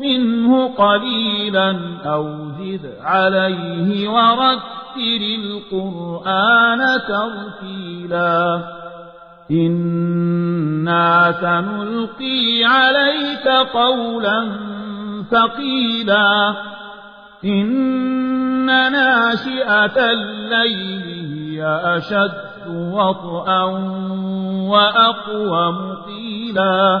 منه قليلا أو زد عليه ورتل القرآن ترتيلا. إنا سنلقي عليك قولا ثقيلا. إن ناشئة الليل هي أشد وطئا وأقوم قيلا.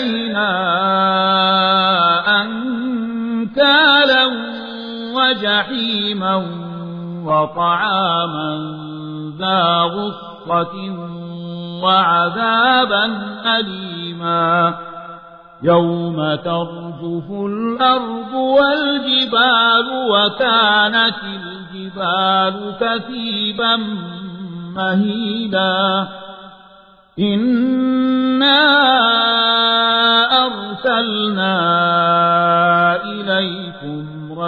لدينا أنكالا وجحيما وطعاما ذا غصة وعذابا أليما. يوم ترجف الأرض والجبال وكانت الجبال كثيبا مهيلا. إنا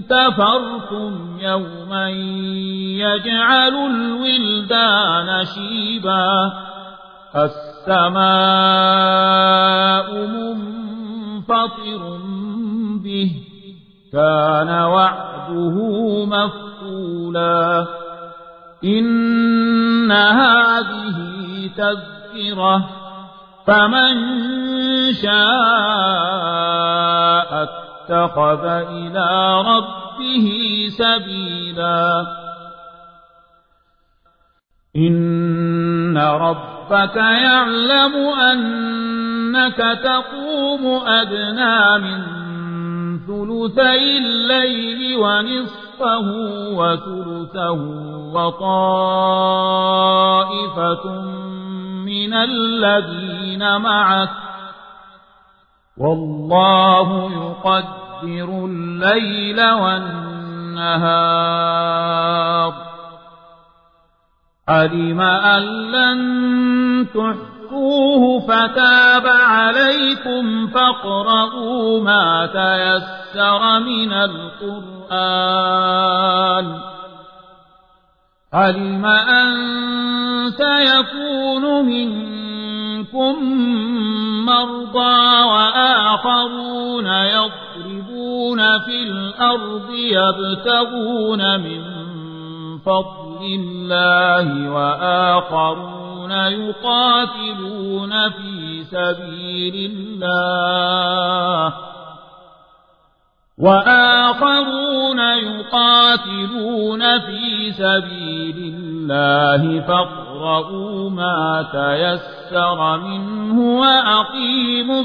كفرتم يوما يجعل الولدان شيبا السماء منفطر به كان وعده مفعولا إن هذه تذكرة فمن شاء اتخذ إلى ربه سبيلا. إن ربك يعلم أنك تقوم أدنى من ثلثي الليل ونصفه وثلثه وطائفة من الذين معك والله يقدر الليل والنهار. علم أن لن تحصوه فتاب عليكم فاقرؤوا ما تيسر من القرآن. علم أن سيكون منكم مرضى يضربون في الأرض يبتغون من فضل الله وآخرون يقاتلون في سبيل الله وآخرون يقاتلون في سبيل الله فاقرؤوا ما تيسر منه وأقيموا